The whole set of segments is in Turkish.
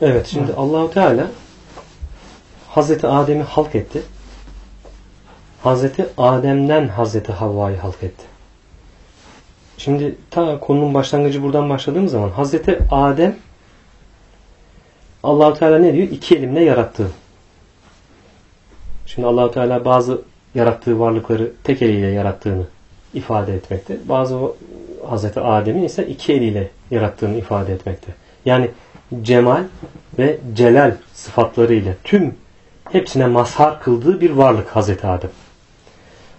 Evet şimdi Allahu Teala Hazreti Adem'i halk etti. Hazreti Adem'den Hazreti Havva'yı halk etti. Şimdi ta konunun başlangıcı buradan başladığımız zaman Hazreti Adem Allahu Teala ne diyor? İki elimle yarattı. Şimdi Allahu Teala bazı yarattığı varlıkları tek eliyle yarattığını ifade etmekte. Bazı Hazreti Adem'in ise iki eliyle yarattığını ifade etmekte. Yani cemal ve celal sıfatlarıyla tüm hepsine mazhar kıldığı bir varlık Hazreti Adem.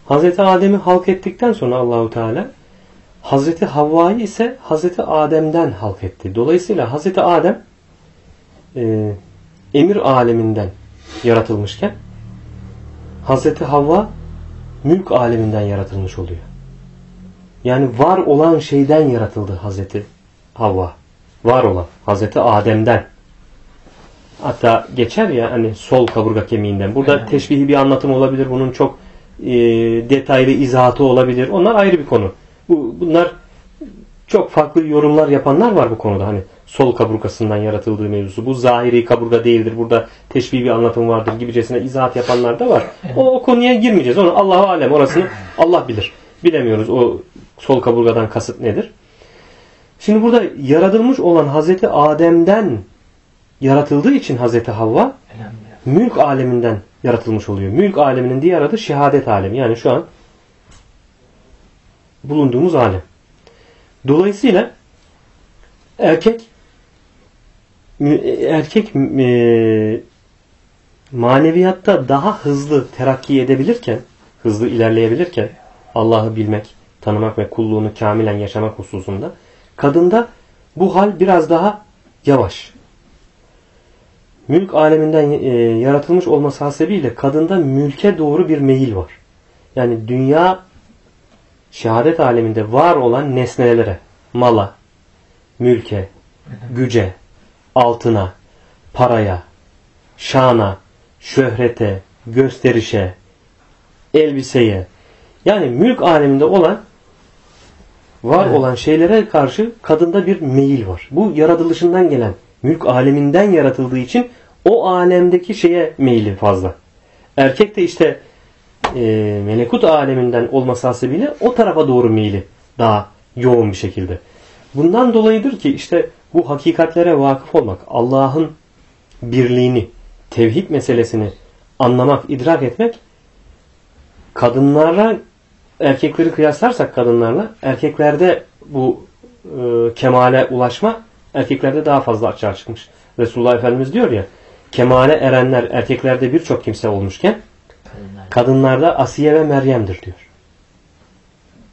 Hazreti Adem'i halk ettikten sonra Allahu Teala Hazreti Havva'yı ise Hazreti Adem'den halk etti. Dolayısıyla Hazreti Adem e, emir aleminden yaratılmışken Hazreti Havva mülk aleminden yaratılmış oluyor. Yani var olan şeyden yaratıldı Hazreti Havva. Var olan Hazreti Adem'den. Hatta geçer ya hani sol kaburga kemiğinden. Burada evet. teşbihi bir anlatım olabilir. Bunun çok e, detaylı izahatı olabilir. Onlar ayrı bir konu. Bu, bunlar çok farklı yorumlar yapanlar var bu konuda. Hani sol kaburgasından yaratıldığı mevzusu. Bu zahiri kaburga değildir. Burada teşbih bir anlatım vardır gibicesine izahat yapanlar da var. O, o konuya girmeyeceğiz. Onu Allahu alem orasını Allah bilir. Bilemiyoruz o sol kaburgadan kasıt nedir. Şimdi burada yaratılmış olan Hazreti Adem'den yaratıldığı için Hazreti Havva mülk aleminden yaratılmış oluyor. Mülk aleminin diğer adı şehadet alemi. Yani şu an bulunduğumuz alem. Dolayısıyla erkek erkek e, maneviyatta daha hızlı terakki edebilirken, hızlı ilerleyebilirken Allah'ı bilmek, tanımak ve kulluğunu kamilen yaşamak hususunda kadında bu hal biraz daha yavaş. Mülk aleminden e, yaratılmış olması hasebiyle kadında mülke doğru bir meyil var. Yani dünya şehadet aleminde var olan nesnelere, mala, mülke, güce, altına, paraya, şana, şöhrete, gösterişe, elbiseye yani mülk aleminde olan var evet. olan şeylere karşı kadında bir meyil var. Bu yaratılışından gelen mülk aleminden yaratıldığı için o alemdeki şeye meyili fazla. Erkek de işte e, melekut aleminden olması hasebiyle o tarafa doğru meyili daha yoğun bir şekilde. Bundan dolayıdır ki işte bu hakikatlere vakıf olmak, Allah'ın birliğini, tevhid meselesini anlamak, idrak etmek kadınlara erkekleri kıyaslarsak kadınlarla erkeklerde bu e, kemale ulaşma erkeklerde daha fazla açığa çıkmış. Resulullah Efendimiz diyor ya kemale erenler erkeklerde birçok kimse olmuşken kadınlarda Asiye ve Meryem'dir diyor.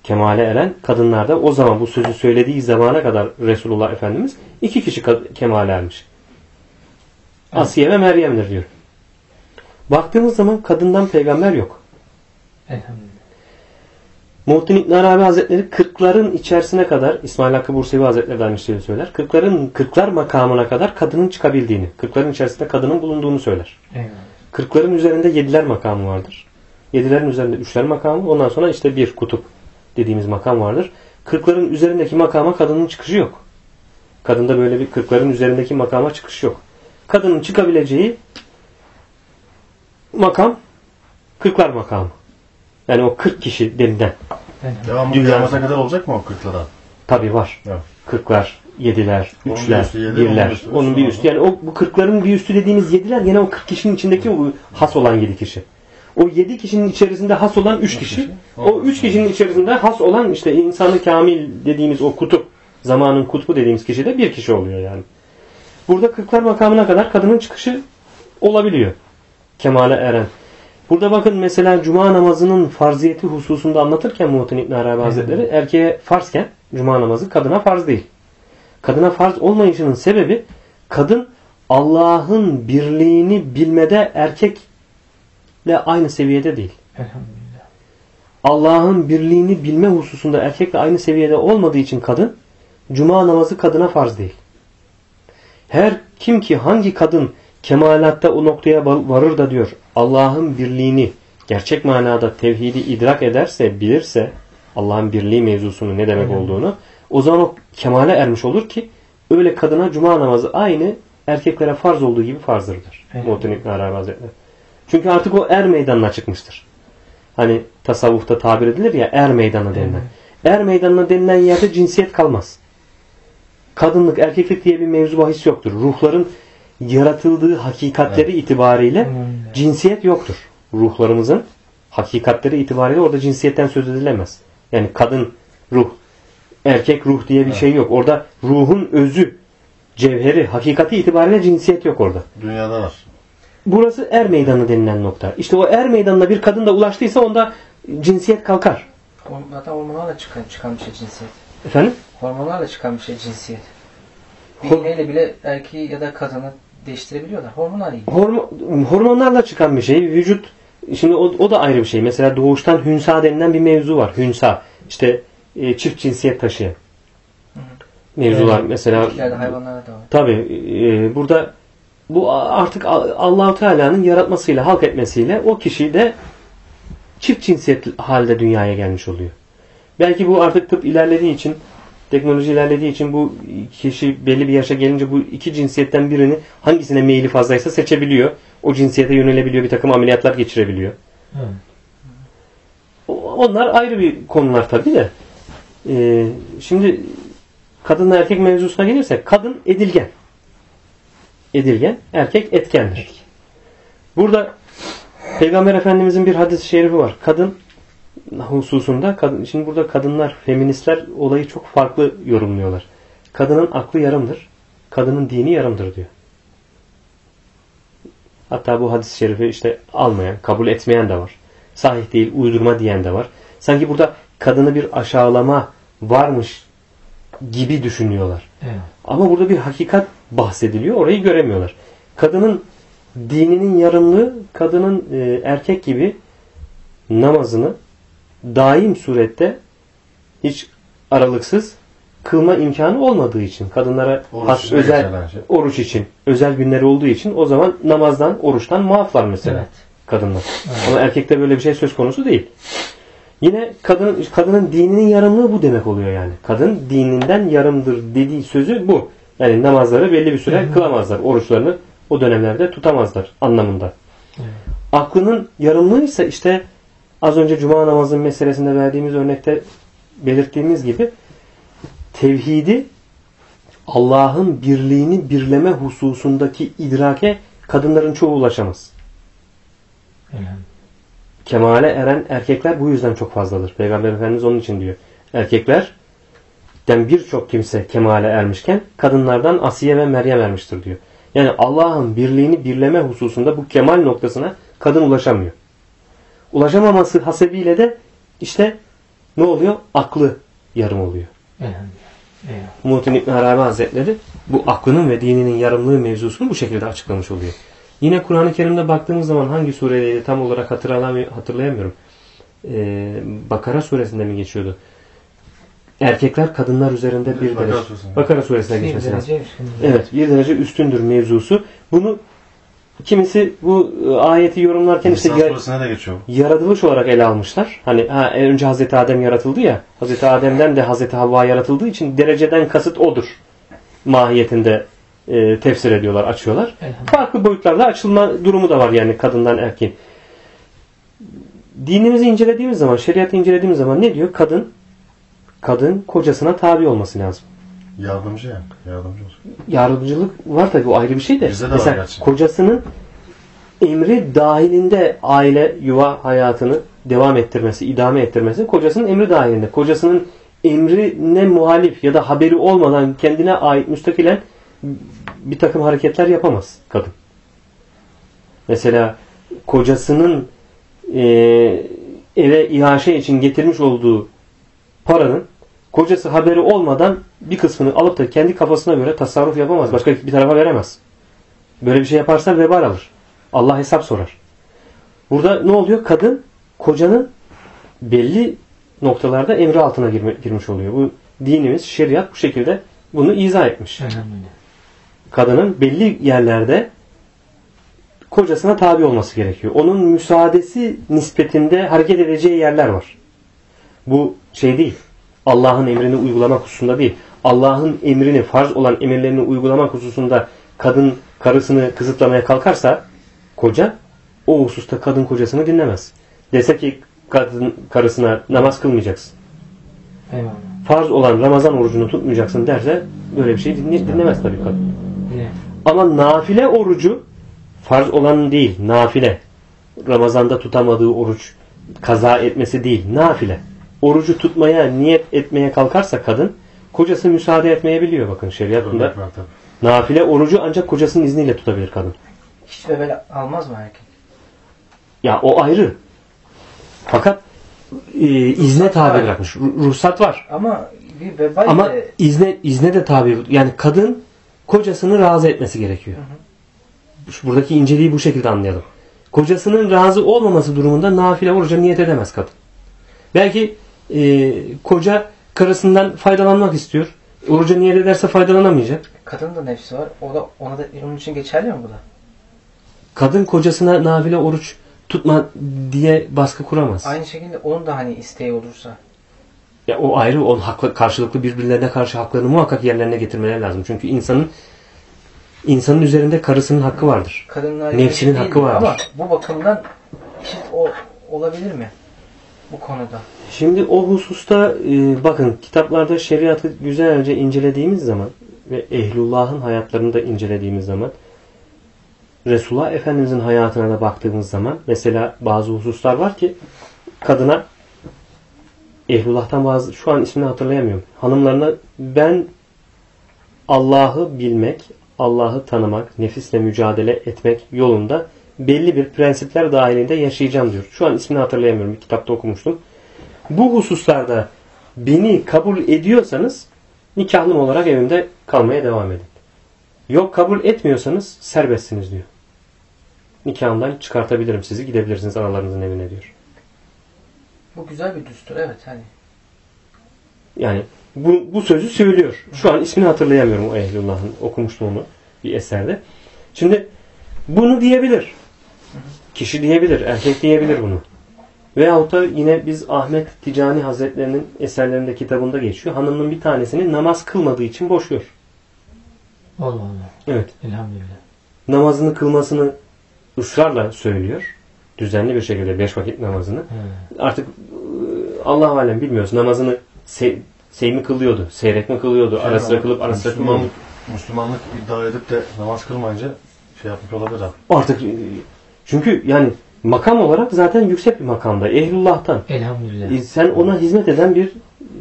Kemale eren kadınlarda o zaman bu sözü söylediği zamana kadar Resulullah Efendimiz iki kişi kemale ermiş. Asiye ve Meryem'dir diyor. Baktığımız zaman kadından peygamber yok. Elhamdülillah. Muhittin İbn Arabi Hazretleri kırkların içerisine kadar İsmail Hakkı Bursevi Hazretleri de aynı şeyi söyler. Kırkların kırklar makamına kadar kadının çıkabildiğini, kırkların içerisinde kadının bulunduğunu söyler. Eyvallah. Kırkların üzerinde yediler makamı vardır. Yedilerin üzerinde üçler makamı. Ondan sonra işte bir kutup dediğimiz makam vardır. Kırkların üzerindeki makama kadının çıkışı yok. Kadında böyle bir kırkların üzerindeki makama çıkış yok. Kadının çıkabileceği makam kırklar makamı. Yani o 40 kişi denilen. Devamlı Dünya... kıyamata kadar olacak mı o 40'lara? Tabi var. Evet. 40'lar, 7'ler, 3'ler, 1'ler. Onun bir üstü. Yani o bu 40'ların bir üstü dediğimiz 7'ler yine o 40 kişinin içindeki o has olan 7 kişi. O 7 kişinin içerisinde has olan 3 kişi. O 3 kişinin içerisinde has olan işte insanı kamil dediğimiz o kutup, zamanın kutbu dediğimiz kişi de bir kişi oluyor yani. Burada 40'lar makamına kadar kadının çıkışı olabiliyor. Kemale eren. Burada bakın mesela cuma namazının farziyeti hususunda anlatırken Muhittin İbn Arabi Hazretleri erkeğe farzken cuma namazı kadına farz değil. Kadına farz olmayışının sebebi kadın Allah'ın birliğini bilmede erkekle aynı seviyede değil. Allah'ın birliğini bilme hususunda erkekle aynı seviyede olmadığı için kadın cuma namazı kadına farz değil. Her kim ki hangi kadın kemalatta o noktaya varır da diyor Allah'ın birliğini gerçek manada tevhidi idrak ederse, bilirse Allah'ın birliği mevzusunu ne demek olduğunu O zaman o kemale ermiş olur ki öyle kadına cuma namazı aynı erkeklere farz olduğu gibi farzdır. Muhittin İbn Arabi Hazretleri. Çünkü artık o er meydanına çıkmıştır. Hani tasavvufta tabir edilir ya er meydanı denilen. Er meydanına denilen yerde cinsiyet kalmaz. Kadınlık, erkeklik diye bir mevzu bahis yoktur. Ruhların yaratıldığı hakikatleri itibariyle Hmm. cinsiyet yoktur. Ruhlarımızın hakikatleri itibariyle orada cinsiyetten söz edilemez. Yani kadın ruh, erkek ruh diye bir şey yok. Orada ruhun özü, cevheri, hakikati itibariyle cinsiyet yok orada. Dünyada var. Burası er meydanı denilen nokta. İşte o er meydanına bir kadın da ulaştıysa onda cinsiyet kalkar. Zaten hormonlarla çıkan, çıkan bir şey cinsiyet. Efendim? Hormonlarla çıkan bir şey cinsiyet. İğneyle bile erkeği ya da kadını değiştirebiliyorlar. Hormonal ilgili. Hormo- hormonlarla çıkan bir şey. Vücut şimdi o, o da ayrı bir şey. Mesela doğuştan hünsa denilen bir mevzu var. Hünsa. İşte e, çift cinsiyet taşıyan mevzular. Evet. Mesela hayvanlarda da var. Tabi burada bu artık Allahu Teala'nın yaratmasıyla, halk etmesiyle o kişi de çift cinsiyet halde dünyaya gelmiş oluyor. Belki bu artık tıp ilerlediği için, teknoloji ilerlediği için bu kişi belli bir yaşa gelince bu iki cinsiyetten birini hangisine meyili fazlaysa seçebiliyor. O cinsiyete yönelebiliyor, bir takım ameliyatlar geçirebiliyor. O- Onlar ayrı bir konular tabii de. Ee, şimdi kadınla erkek mevzusuna gelirsek kadın edilgen. Edilgen, erkek etkendir. Burada Peygamber Efendimizin bir hadis-i şerifi var. Kadın hususunda kadın, şimdi burada kadınlar, feministler olayı çok farklı yorumluyorlar. Kadının aklı yarımdır. Kadının dini yarımdır diyor. Hatta bu hadis-i şerifi işte almayan, kabul etmeyen de var. Sahih değil, uydurma diyen de var. Sanki burada kadını bir aşağılama varmış gibi düşünüyorlar. Evet. Ama burada bir hakikat bahsediliyor. Orayı göremiyorlar. Kadının dininin yarımlığı kadının e, erkek gibi namazını daim surette hiç aralıksız kılma imkanı olmadığı için kadınlara Oruç has özel şey. oruç için özel günleri olduğu için o zaman namazdan oruçtan muaflar mesela Evet. kadınlar. Ama erkekte böyle bir şey söz konusu değil. Yine kadının kadının dininin yarımlığı bu demek oluyor yani. Kadın dininden yarımdır dediği sözü bu. Yani namazları belli bir süre kılamazlar. Oruçlarını o dönemlerde tutamazlar anlamında. Evet. Aklının yarımlığı ise işte az önce cuma namazının meselesinde verdiğimiz örnekte belirttiğimiz gibi tevhidi Allah'ın birliğini birleme hususundaki idrake kadınların çoğu ulaşamaz. Kemale eren erkekler bu yüzden çok fazladır. Peygamber Efendimiz onun için diyor. Erkeklerden birçok kimse kemale ermişken kadınlardan Asiye ve Meryem ermiştir diyor. Yani Allah'ın birliğini birleme hususunda bu kemal noktasına kadın ulaşamıyor. Ulaşamaması hasebiyle de işte ne oluyor? Aklı yarım oluyor. Evet. Evet. Muhittin İbn Arabi Hazretleri bu aklının ve dininin yarımlığı mevzusunu bu şekilde açıklamış oluyor. Yine Kur'an-ı Kerim'de baktığımız zaman hangi suredeydi tam olarak hatırlayamıyorum. Ee, Bakara suresinde mi geçiyordu? Erkekler kadınlar üzerinde bir Bakara derece. suresinde. Bakara suresine geçmesi lazım. Evet bir derece üstündür mevzusu. Bunu kimisi bu e, ayeti yorumlarken işte İnsan ya- suresine de geçiyor. yaratılış olarak ele almışlar. Hani ha, önce Hazreti Adem yaratıldı ya. Hazreti Adem'den de Hazreti Havva yaratıldığı için dereceden kasıt odur. Mahiyetinde e, tefsir ediyorlar, açıyorlar. Farklı boyutlarda açılma durumu da var yani kadından erkeğin. Dinimizi incelediğimiz zaman, şeriatı incelediğimiz zaman ne diyor? Kadın kadın kocasına tabi olması lazım. Yardımcı ya. Yardımcı olsun. Yardımcılık var tabii o ayrı bir şey de. Bizde de var Mesela gerçi. kocasının emri dahilinde aile yuva hayatını devam ettirmesi, idame ettirmesi kocasının emri dahilinde. Kocasının emrine muhalif ya da haberi olmadan kendine ait müstakilen bir takım hareketler yapamaz kadın. Mesela kocasının e, eve ihaşe için getirmiş olduğu paranın kocası haberi olmadan bir kısmını alıp da kendi kafasına göre tasarruf yapamaz. Başka bir tarafa veremez. Böyle bir şey yaparsa vebal alır. Allah hesap sorar. Burada ne oluyor? Kadın kocanın belli noktalarda emri altına girmiş oluyor. Bu dinimiz, şeriat bu şekilde bunu izah etmiş. Kadının belli yerlerde kocasına tabi olması gerekiyor. Onun müsaadesi nispetinde hareket edeceği yerler var. Bu şey değil. Allah'ın emrini uygulamak hususunda değil. Allah'ın emrini, farz olan emirlerini uygulamak hususunda kadın karısını kısıtlamaya kalkarsa koca o hususta kadın kocasını dinlemez. Dese ki kadın karısına namaz kılmayacaksın. Eyvallah. Farz olan Ramazan orucunu tutmayacaksın derse böyle bir şey dinle- dinlemez tabii kadın. Ama nafile orucu farz olan değil, nafile. Ramazanda tutamadığı oruç kaza etmesi değil, nafile. Orucu tutmaya, niyet etmeye kalkarsa kadın, kocası müsaade etmeyebiliyor bakın şeriatında. Nafile orucu ancak kocasının izniyle tutabilir kadın. Hiç vebel almaz mı erkek? Ya o ayrı. Fakat e, izne tabi bırakmış. Ru- Ruhsat var. Ama bir vebal Ama de izne izne de tabi. Yani kadın kocasını razı etmesi gerekiyor. Şu- Buradaki inceliği bu şekilde anlayalım. Kocasının razı olmaması durumunda nafile oruca niyet edemez kadın. Belki e, koca karısından faydalanmak istiyor. Oruca niyet ederse faydalanamayacak. kadının da nefsi var. O da ona da onun için geçerli mi bu da? Kadın kocasına nafile oruç tutma diye baskı kuramaz. Aynı şekilde onun da hani isteği olursa. Ya o ayrı, o haklı, karşılıklı birbirlerine karşı haklarını muhakkak yerlerine getirmeleri lazım. Çünkü insanın insanın üzerinde karısının hakkı vardır. Kadınlar Nefsinin hakkı vardır. Ama bu bakımdan eşit o, olabilir mi? Bu konuda. Şimdi o hususta e, bakın kitaplarda şeriatı güzelce incelediğimiz zaman ve ehlullahın hayatlarını da incelediğimiz zaman Resulullah Efendimizin hayatına da baktığımız zaman mesela bazı hususlar var ki kadına ehlullah'tan bazı şu an ismini hatırlayamıyorum. Hanımlarına ben Allah'ı bilmek, Allah'ı tanımak, nefisle mücadele etmek yolunda belli bir prensipler dahilinde yaşayacağım diyor. Şu an ismini hatırlayamıyorum. Bir kitapta okumuştum. Bu hususlarda beni kabul ediyorsanız nikahlım olarak evimde kalmaya devam edin. Yok kabul etmiyorsanız serbestsiniz diyor. Nikahımdan çıkartabilirim sizi gidebilirsiniz analarınızın evine diyor. Bu güzel bir düstur evet hani. Yani bu, bu sözü söylüyor. Şu an ismini hatırlayamıyorum o Ehlullah'ın. Okumuştum onu bir eserde. Şimdi bunu diyebilir. Kişi diyebilir. Erkek diyebilir bunu. Veyahut da yine biz Ahmet Ticani Hazretlerinin eserlerinde kitabında geçiyor. Hanımın bir tanesini namaz kılmadığı için boşuyor. Allah Allah. Evet. Elhamdülillah. Namazını kılmasını ısrarla söylüyor. Düzenli bir şekilde beş vakit namazını. He. Artık Allah alem bilmiyoruz. Namazını se şey mi kılıyordu? Seyrek mi kılıyordu? Ara sıra kılıp ara sıra. Müslümanlık, Müslümanlık iddia edip de namaz kılmayınca şey yapmış olabilir abi. Artık e, çünkü yani makam olarak zaten yüksek bir makamda. Ehlullah'tan. Elhamdülillah. E, Sen ona hizmet eden bir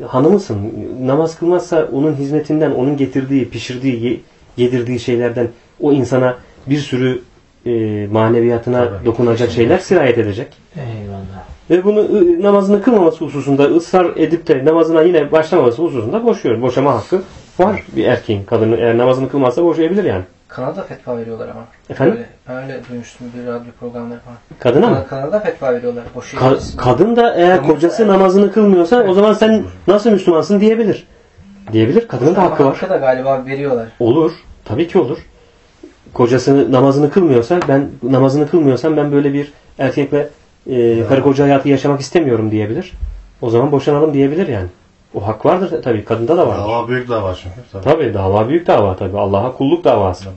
hanımısın. Namaz kılmazsa onun hizmetinden, onun getirdiği, pişirdiği, ye- yedirdiği şeylerden o insana bir sürü e, maneviyatına Tabii. dokunacak şeyler sirayet edecek. Eyvallah. Ve bunu ı, namazını kılmaması hususunda ısrar edip de namazına yine başlamaması hususunda boşuyor. Boşama hakkı var bir erkeğin. Kadını eğer namazını kılmazsa boşayabilir yani. Kanada fetva veriyorlar ama. Efendim? Öyle, ben öyle duymuştum bir radyo programları falan. Kadına mı? Kana- Kanada fetva veriyorlar. Ka- Boşayabilirsin. kadın da eğer Kılmazsa kocası eğer- namazını kılmıyorsa o zaman sen nasıl Müslümansın diyebilir. Diyebilir. Kadının da Ama hakkı var. hakkı da galiba veriyorlar. Olur. Tabii ki olur. Kocası namazını kılmıyorsa ben namazını kılmıyorsam ben böyle bir erkekle e, karı koca hayatı yaşamak istemiyorum diyebilir. O zaman boşanalım diyebilir yani. O hak vardır tabii. Kadında da vardır. Dava büyük dava çünkü. Tabii. Tabii dava büyük dava tabii. Allah'a kulluk davası.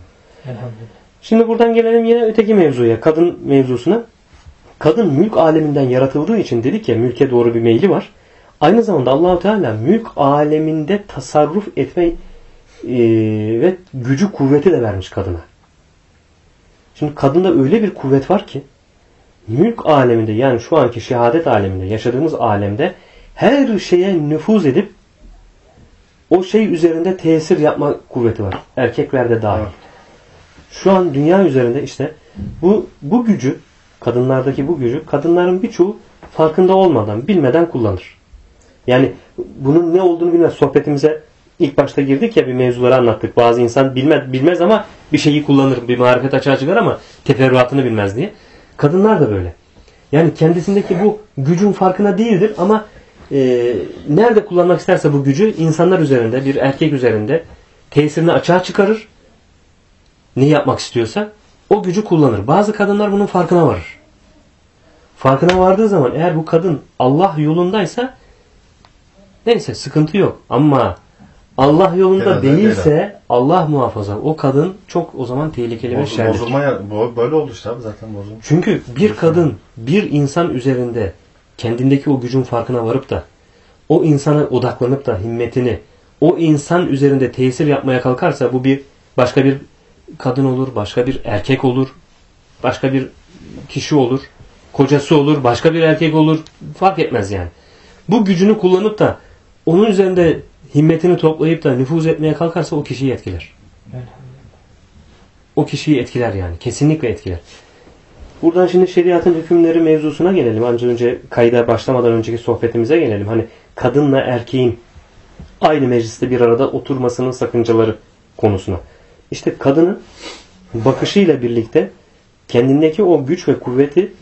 Elhamdülillah. Şimdi buradan gelelim yine öteki mevzuya. Kadın mevzusuna. Kadın mülk aleminden yaratıldığı için dedik ya mülke doğru bir meyli var. Aynı zamanda Allahu Teala mülk aleminde tasarruf etme e, ve gücü kuvveti de vermiş kadına. Şimdi kadında öyle bir kuvvet var ki mülk aleminde yani şu anki şehadet aleminde yaşadığımız alemde her şeye nüfuz edip o şey üzerinde tesir yapma kuvveti var. Erkeklerde dahil. Evet. Şu an dünya üzerinde işte bu bu gücü kadınlardaki bu gücü kadınların birçoğu farkında olmadan bilmeden kullanır. Yani bunun ne olduğunu bilmez. Sohbetimize ilk başta girdik ya bir mevzuları anlattık. Bazı insan bilmez, bilmez ama bir şeyi kullanır. Bir marifet açığa çıkar ama teferruatını bilmez diye. Kadınlar da böyle. Yani kendisindeki bu gücün farkına değildir ama e, nerede kullanmak isterse bu gücü insanlar üzerinde, bir erkek üzerinde tesirini açığa çıkarır. Ne yapmak istiyorsa o gücü kullanır. Bazı kadınlar bunun farkına varır. Farkına vardığı zaman eğer bu kadın Allah yolundaysa Neyse sıkıntı yok. Ama Allah yolunda Genelde değilse Allah muhafaza. O kadın çok o zaman tehlikeli ve şerdir. bozulma böyle oldu işte abi zaten bozulmuş. Çünkü bir kadın bir insan üzerinde kendindeki o gücün farkına varıp da o insana odaklanıp da himmetini o insan üzerinde tesir yapmaya kalkarsa bu bir başka bir kadın olur, başka bir erkek olur, başka bir kişi olur, kocası olur, başka bir erkek olur fark etmez yani. Bu gücünü kullanıp da onun üzerinde himmetini toplayıp da nüfuz etmeye kalkarsa o kişiyi etkiler. O kişiyi etkiler yani. Kesinlikle etkiler. Buradan şimdi şeriatın hükümleri mevzusuna gelelim. Ancak önce kayda başlamadan önceki sohbetimize gelelim. Hani kadınla erkeğin aynı mecliste bir arada oturmasının sakıncaları konusuna. İşte kadının bakışıyla birlikte kendindeki o güç ve kuvveti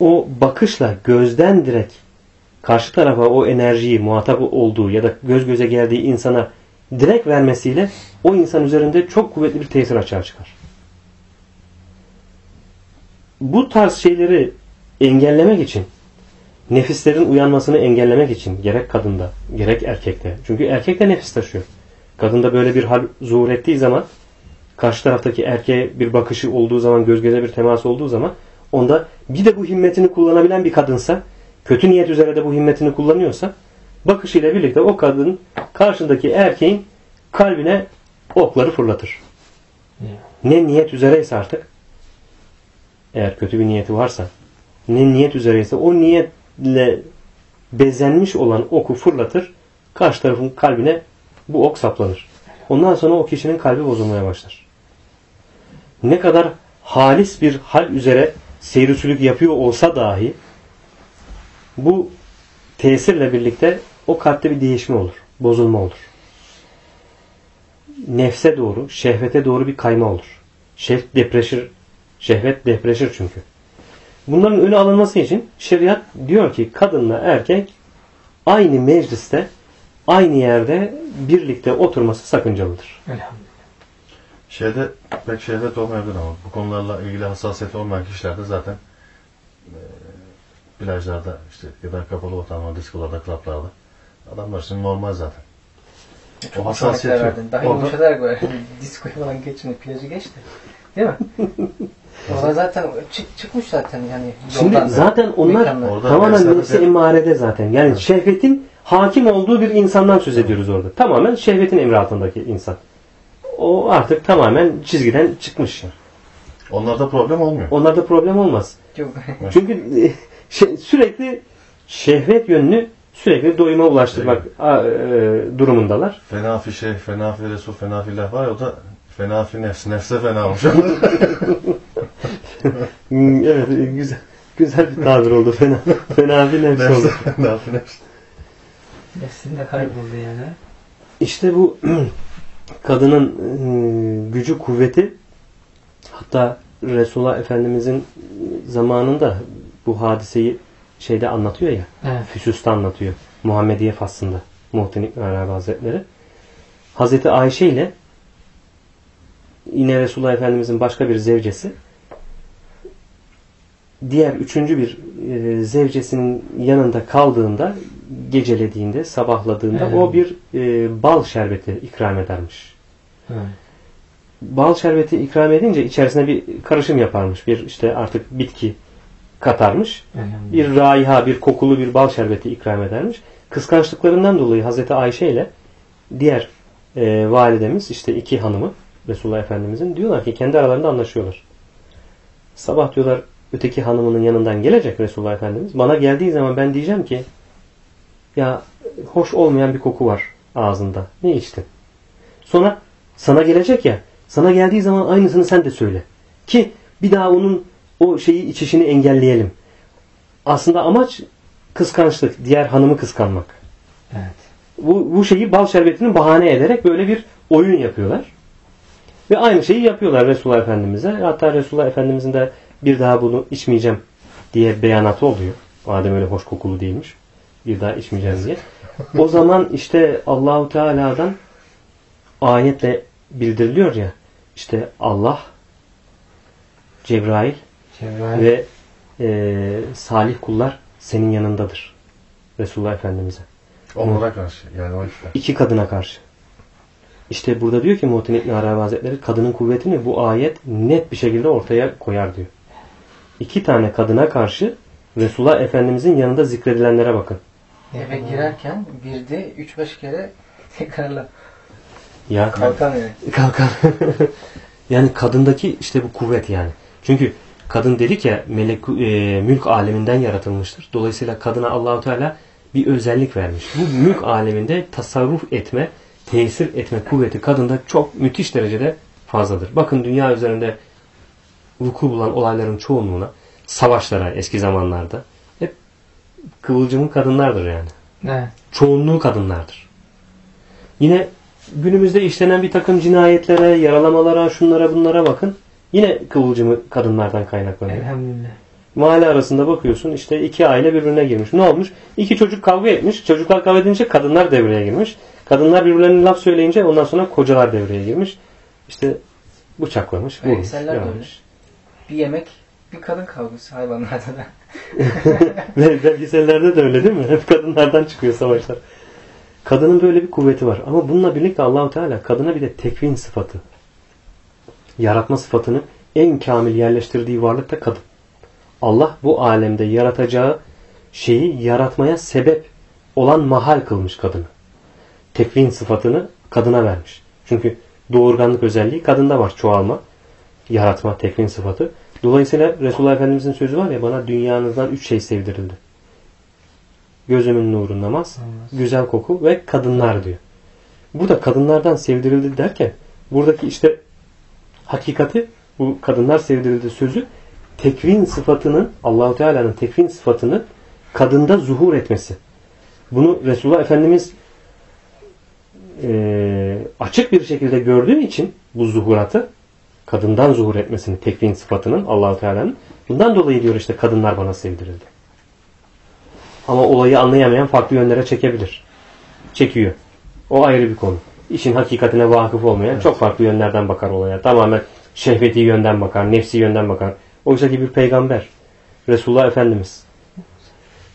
o bakışla gözden direkt karşı tarafa o enerjiyi muhatap olduğu ya da göz göze geldiği insana direkt vermesiyle o insan üzerinde çok kuvvetli bir tesir açığa çıkar. Bu tarz şeyleri engellemek için nefislerin uyanmasını engellemek için gerek kadında gerek erkekte çünkü erkek de nefis taşıyor. Kadında böyle bir hal zuhur ettiği zaman karşı taraftaki erkeğe bir bakışı olduğu zaman göz göze bir temas olduğu zaman onda bir de bu himmetini kullanabilen bir kadınsa kötü niyet üzere de bu himmetini kullanıyorsa bakışıyla birlikte o kadın karşındaki erkeğin kalbine okları fırlatır. Ne niyet üzereyse artık eğer kötü bir niyeti varsa ne niyet üzereyse o niyetle bezenmiş olan oku fırlatır karşı tarafın kalbine bu ok saplanır. Ondan sonra o kişinin kalbi bozulmaya başlar. Ne kadar halis bir hal üzere seyri yapıyor olsa dahi bu tesirle birlikte o kalpte bir değişme olur. Bozulma olur. Nefse doğru, şehvete doğru bir kayma olur. Şehvet depreşir, şehvet depreşir çünkü. Bunların önü alınması için şeriat diyor ki kadınla erkek aynı mecliste, aynı yerde birlikte oturması sakıncalıdır. Elhamdülillah. Şeyde pek şehvet olmayabilir ama bu konularla ilgili hassasiyeti olmayan kişilerde zaten e, plajlarda işte ya da kapalı ortamda, diskolarda, klaplarda adamlar için normal zaten. Çok O hassasiyet yok. Daha Orada- yumuşatarak böyle diskoya falan geçme plajı geçti. Değil mi? Orada zaten çık, çıkmış zaten yani. Şimdi yoldan zaten onlar tamamen nefsi emmarede zaten. Yani şehvetin hakim olduğu bir insandan söz ediyoruz orada. Tamamen şehvetin emri altındaki insan. O artık tamamen çizgiden çıkmış. Onlarda problem olmuyor. Onlarda problem olmaz. Çok Çünkü e, şey, sürekli şehvet yönünü sürekli doyuma ulaştırmak a, e, durumundalar. Fena fi şey, fena fi resul, fena fillah var ya o da fena fi nefs, nefse fena olmuş. Hmm, evet e, güzel güzel bir tabir oldu. Fena, fena bir nefs oldu. fena fi nefs. Nefsinde kayboldu yani. İşte bu kadının e, gücü, kuvveti hatta Resulullah Efendimizin zamanında bu hadiseyi şeyde anlatıyor ya. Evet. Füsus'ta anlatıyor. Muhammediye faslında. Muhtin İbn Arabi Hazretleri. Hazreti Ayşe ile yine Resulullah Efendimizin başka bir zevcesi diğer üçüncü bir e, zevcesinin yanında kaldığında gecelediğinde, sabahladığında Evet. o bir e, bal şerbeti ikram edermiş. Evet. Bal şerbeti ikram edince içerisine bir karışım yaparmış. Bir işte artık bitki katarmış. Elhamdülillah. Bir raiha, bir kokulu bir bal şerbeti ikram edermiş. Kıskançlıklarından dolayı Hazreti Ayşe ile diğer e, validemiz işte iki hanımı Resulullah Efendimizin diyorlar ki kendi aralarında anlaşıyorlar. Sabah diyorlar öteki hanımının yanından gelecek Resulullah Efendimiz. Bana geldiği zaman ben diyeceğim ki ya hoş olmayan bir koku var ağzında. Ne içtin? Sonra sana gelecek ya sana geldiği zaman aynısını sen de söyle. Ki bir daha onun o şeyi içişini engelleyelim. Aslında amaç kıskançlık. Diğer hanımı kıskanmak. Evet. Bu, bu şeyi bal şerbetini bahane ederek böyle bir oyun yapıyorlar. Ve aynı şeyi yapıyorlar Resulullah Efendimiz'e. Hatta Resulullah Efendimiz'in de bir daha bunu içmeyeceğim diye beyanatı oluyor. Madem öyle hoş kokulu değilmiş. Bir daha içmeyeceğim diye. O zaman işte Allahu Teala'dan ayetle bildiriliyor ya işte Allah Cebrail Cebrail. ve e, salih kullar senin yanındadır. Resulullah Efendimiz'e. Onlara karşı. Yani o işler. İki kadına karşı. İşte burada diyor ki Muhittin İbn Arabi Hazretleri kadının kuvvetini bu ayet net bir şekilde ortaya koyar diyor. İki tane kadına karşı Resulullah Efendimizin yanında zikredilenlere bakın. Eve girerken bir de 3-5 kere tekrarla. Ya Kalkamıyor. kalkan. yani kadındaki işte bu kuvvet yani. Çünkü kadın dedik ya melek e, mülk aleminden yaratılmıştır. Dolayısıyla kadına Allahu Teala bir özellik vermiş. Bu mülk aleminde tasarruf etme, tesir etme kuvveti kadında çok müthiş derecede fazladır. Bakın dünya üzerinde vuku bulan olayların çoğunluğuna, savaşlara eski zamanlarda hep kıvılcımın kadınlardır yani. Evet. Çoğunluğu kadınlardır. Yine günümüzde işlenen bir takım cinayetlere, yaralamalara, şunlara bunlara bakın. Yine kıvılcımı kadınlardan kaynaklanıyor. Elhamdülillah. Mahalle arasında bakıyorsun işte iki aile birbirine girmiş. Ne olmuş? İki çocuk kavga etmiş. Çocuklar kavga edince kadınlar devreye girmiş. Kadınlar birbirlerine laf söyleyince ondan sonra kocalar devreye girmiş. İşte bıçaklamış, vurmuş, yaralamış. Bir yemek, bir kadın kavgası hayvanlarda da. Belgesellerde de öyle değil mi? Hep kadınlardan çıkıyor savaşlar. Kadının böyle bir kuvveti var. Ama bununla birlikte Allahu Teala kadına bir de tekvin sıfatı, yaratma sıfatını en kamil yerleştirdiği varlık da kadın. Allah bu alemde yaratacağı şeyi yaratmaya sebep olan mahal kılmış kadını. Tekvin sıfatını kadına vermiş. Çünkü doğurganlık özelliği kadında var çoğalma, yaratma, tekvin sıfatı. Dolayısıyla Resulullah Efendimizin sözü var ya bana dünyanızdan üç şey sevdirildi. Gözümün nuru namaz, güzel koku ve kadınlar diyor. Burada kadınlardan sevdirildi derken buradaki işte hakikati bu kadınlar sevdirildi sözü tekvin sıfatının Allahu Teala'nın tekvin sıfatını kadında zuhur etmesi. Bunu Resulullah Efendimiz e, açık bir şekilde gördüğü için bu zuhuratı kadından zuhur etmesini tekvin sıfatının Allahu Teala'nın bundan dolayı diyor işte kadınlar bana sevdirildi. Ama olayı anlayamayan farklı yönlere çekebilir. Çekiyor. O ayrı bir konu. İşin hakikatine vakıf olmayan çok farklı yönlerden bakar olaya. Tamamen şehveti yönden bakar, nefsi yönden bakar. Oysa ki bir peygamber. Resulullah Efendimiz.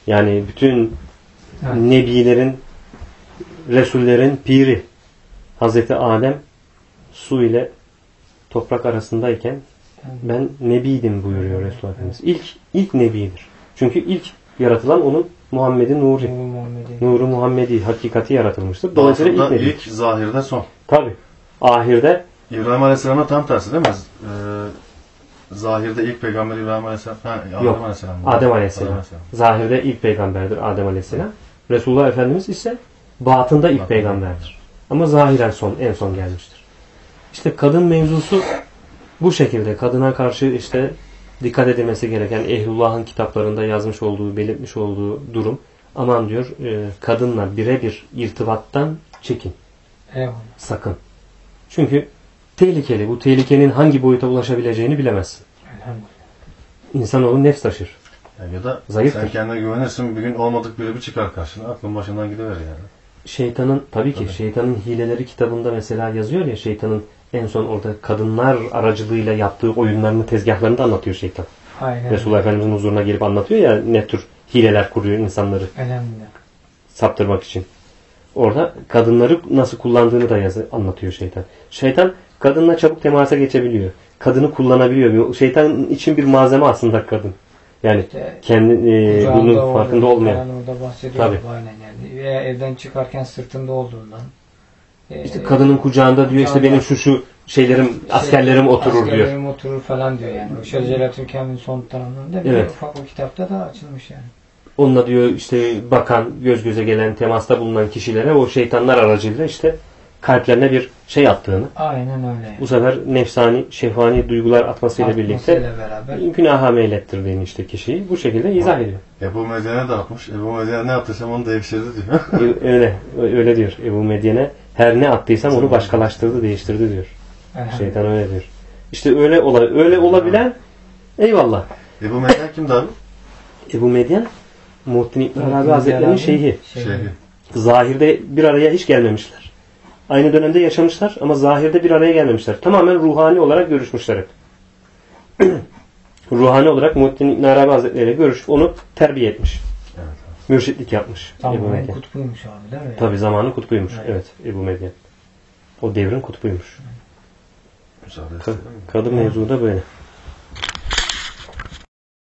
Yani bütün Evet. nebilerin, resullerin piri. Hazreti Adem su ile toprak arasındayken ben nebiydim buyuruyor Resulullah Efendimiz. İlk, ilk nebidir. Çünkü ilk yaratılan onun Muhammed'in nuru. Nuru Muhammed'in. Nuru Muhammedi hakikati yaratılmıştır. Dolayısıyla ilk Aslında nebi. ilk zahirde son. Tabi. Ahirde İbrahim Aleyhisselam'a tam tersi değil mi? Ee, zahirde ilk peygamber İbrahim Aleyhisselam. Ha, Adem Yok. Aleyhisselam. mı? Adem Aleyhisselam. Zahirde ilk peygamberdir Adem Aleyhisselam. Resulullah Efendimiz ise batında ilk Batında. peygamberdir. Ama zahiren son, en son gelmiştir. İşte kadın mevzusu bu şekilde. Kadına karşı işte dikkat edilmesi gereken Ehlullah'ın kitaplarında yazmış olduğu, belirtmiş olduğu durum. Aman diyor e, kadınla birebir irtibattan çekin. Eyvallah. Sakın. Çünkü tehlikeli. Bu tehlikenin hangi boyuta ulaşabileceğini bilemezsin. İnsanoğlu nefs taşır. Yani ya da Zayıftır. sen kendine güvenirsin bir gün olmadık biri bir çıkar karşına aklın başından gidiver yani. Şeytanın tabii ki Tabii. şeytanın hileleri kitabında mesela yazıyor ya şeytanın en son orada kadınlar aracılığıyla yaptığı oyunlarını tezgahlarını da anlatıyor şeytan. Aynen. Resulullah Efendimizin huzuruna gelip anlatıyor ya ne tür hileler kuruyor insanları Elhamdülillah. saptırmak için. Orada kadınları nasıl kullandığını da yazı, anlatıyor şeytan. Şeytan kadınla çabuk temasa geçebiliyor. Kadını kullanabiliyor. Şeytan için bir malzeme aslında kadın. Yani İşte kendi e, bunun farkında olmayan. falan Orada bahsediyor. Tabii. Aynen yani. Veya evden çıkarken sırtında olduğundan. İşte kadının kucağında diyor işte benim şu şu şeylerim, askerlerim oturur diyor. Askerlerim oturur falan diyor yani. O Şeceretül Kem'in son tanımlarında bir Evet. ufak o kitapta da açılmış yani. Onunla diyor işte bakan, göz göze gelen, temasta bulunan kişilere o şeytanlar aracılığıyla işte kalplerine bir şey attığını, Aynen öyle. bu sefer nefsani, şehvani duygular atmasıyla birlikte Artmasıyla beraber. günaha meylettirdiğini işte kişiyi bu şekilde izah ediyor. Ebu Medyen'e de atmış. Ebu Medyen'e ne yaptıysam onu devşirdi diyor. E- öyle, öyle diyor Ebu Medyen'e. Her ne attıysam onu başkalaştırdı, değiştirdi diyor. Şeytan öyle diyor. İşte öyle ola, öyle olabilen eyvallah. Ebu Medyen kimdi abi? Ebu Medyen Muhittin İbn Arabi Hazretleri'nin şeyhi. şeyhi. Zahirde bir araya hiç gelmemişler. Aynı dönemde yaşamışlar ama zahirde bir araya gelmemişler. Tamamen ruhani olarak görüşmüşler hep. ruhani olarak Muhittin İbn Arabi Hazretleri ile görüşüp onu terbiye etmiş. Mürşitlik yapmış Ebu Tamamen Medyen. kutbuymuş abi değil mi? Tabi zamanın kutbuymuş. Evet. Evet. Ebu Medyen. O devrin kutbuymuş. Müsaade Ka- istedim. Kadı mevzu da böyle.